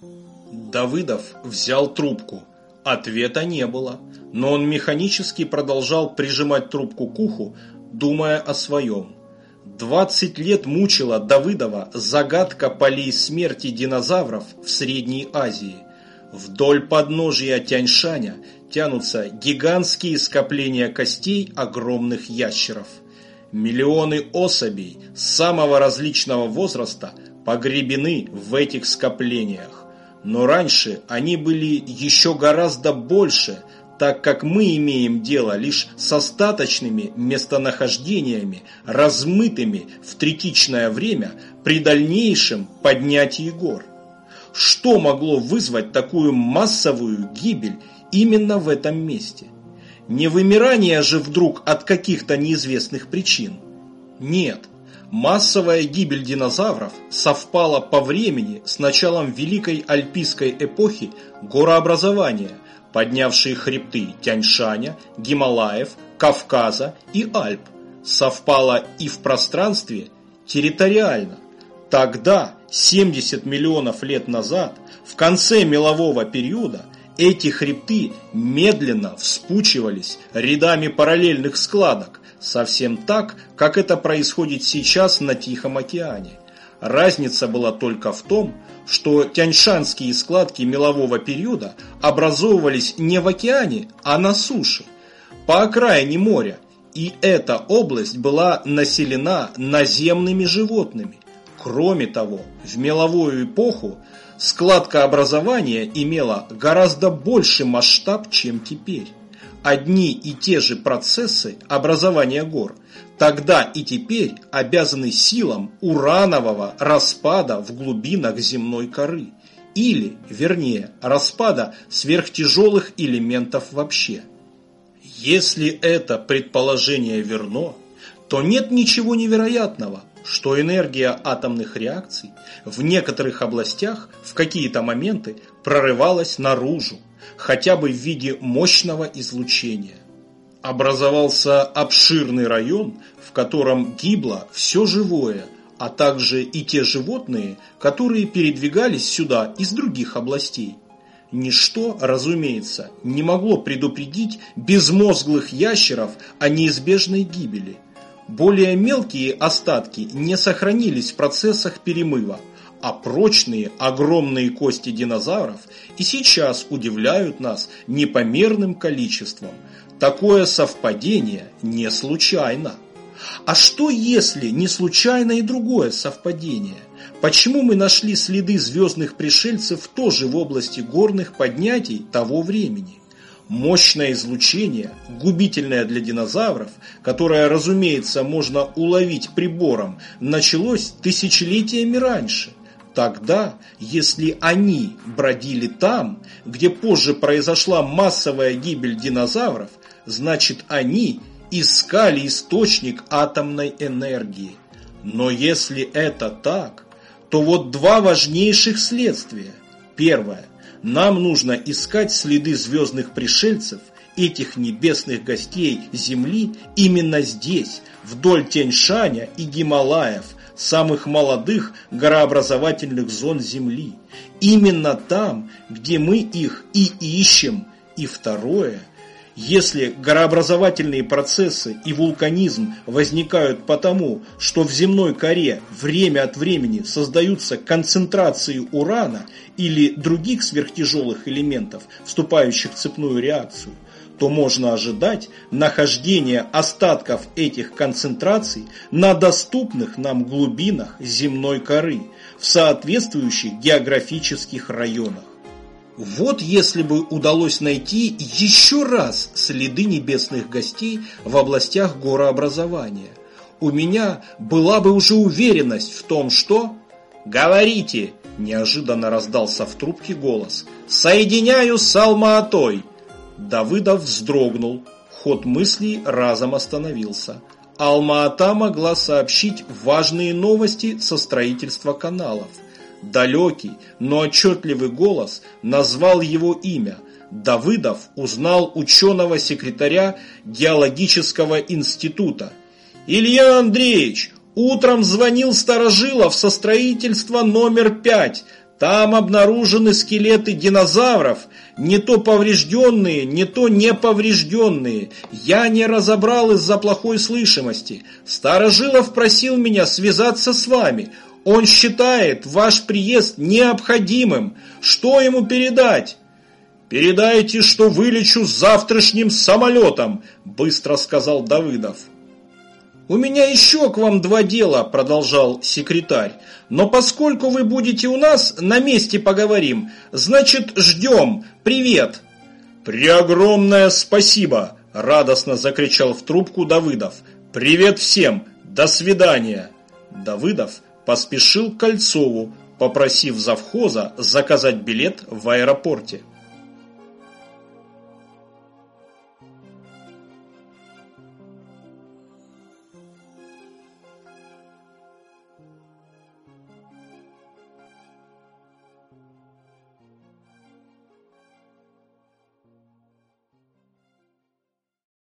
Давыдов взял трубку. Ответа не было, но он механически продолжал прижимать трубку к уху, думая о своем. Двадцать лет мучила Давыдова загадка полей смерти динозавров в Средней Азии. Вдоль подножия Тяньшаня тянутся гигантские скопления костей огромных ящеров. Миллионы особей самого различного возраста погребены в этих скоплениях. Но раньше они были еще гораздо больше, так как мы имеем дело лишь с остаточными местонахождениями, размытыми в третичное время при дальнейшем поднятии гор. Что могло вызвать такую массовую гибель именно в этом месте? Не вымирание же вдруг от каких-то неизвестных причин? Нет, массовая гибель динозавров совпала по времени с началом Великой Альпийской эпохи горообразования, поднявшей хребты Тяньшаня, Гималаев, Кавказа и Альп. Совпала и в пространстве территориально. Тогда 70 миллионов лет назад, в конце мелового периода, эти хребты медленно вспучивались рядами параллельных складок, совсем так, как это происходит сейчас на Тихом океане. Разница была только в том, что тяньшанские складки мелового периода образовывались не в океане, а на суше, по окраине моря, и эта область была населена наземными животными. Кроме того, в меловую эпоху складка образования имела гораздо больший масштаб, чем теперь. Одни и те же процессы образования гор. Тогда и теперь обязаны силам уранового распада в глубинах земной коры. Или, вернее, распада сверхтяжелых элементов вообще. Если это предположение верно, то нет ничего невероятного – что энергия атомных реакций в некоторых областях в какие-то моменты прорывалась наружу, хотя бы в виде мощного излучения. Образовался обширный район, в котором гибло все живое, а также и те животные, которые передвигались сюда из других областей. Ничто, разумеется, не могло предупредить безмозглых ящеров о неизбежной гибели – более мелкие остатки не сохранились в процессах перемыва, а прочные огромные кости динозавров и сейчас удивляют нас непомерным количеством. Такое совпадение не случайно. А что если не случайно и другое совпадение? Почему мы нашли следы звездных пришельцев тоже в области горных поднятий того времени? Мощное излучение, губительное для динозавров, которое, разумеется, можно уловить прибором, началось тысячелетиями раньше. Тогда, если они бродили там, где позже произошла массовая гибель динозавров, значит они искали источник атомной энергии. Но если это так, то вот два важнейших следствия. Первое – нам нужно искать следы звездных пришельцев, этих небесных гостей Земли, именно здесь, вдоль Тяньшаня и Гималаев, самых молодых горообразовательных зон Земли. Именно там, где мы их и ищем. И второе – если горообразовательные процессы и вулканизм возникают потому, что в земной коре время от времени создаются концентрации урана или других сверхтяжелых элементов, вступающих в цепную реакцию, то можно ожидать нахождения остатков этих концентраций на доступных нам глубинах земной коры в соответствующих географических районах. Вот если бы удалось найти еще раз следы небесных гостей в областях горообразования, у меня была бы уже уверенность в том, что... «Говорите!» – неожиданно раздался в трубке голос. «Соединяю с Алма-Атой!» Давыдов вздрогнул. Ход мыслей разом остановился. Алма-Ата могла сообщить важные новости со строительства каналов – Далекий, но отчетливый голос назвал его имя. Давыдов узнал ученого-секретаря геологического института. «Илья Андреевич, утром звонил Старожилов со строительства номер пять. Там обнаружены скелеты динозавров, не то поврежденные, не то неповрежденные. Я не разобрал из-за плохой слышимости. Старожилов просил меня связаться с вами. Он считает ваш приезд необходимым. Что ему передать? «Передайте, что вылечу завтрашним самолетом», – быстро сказал Давыдов. «У меня еще к вам два дела», – продолжал секретарь. «Но поскольку вы будете у нас, на месте поговорим. Значит, ждем. Привет!» «Преогромное спасибо!» – радостно закричал в трубку Давыдов. «Привет всем! До свидания!» Давыдов поспешил к Кольцову, попросив завхоза заказать билет в аэропорте.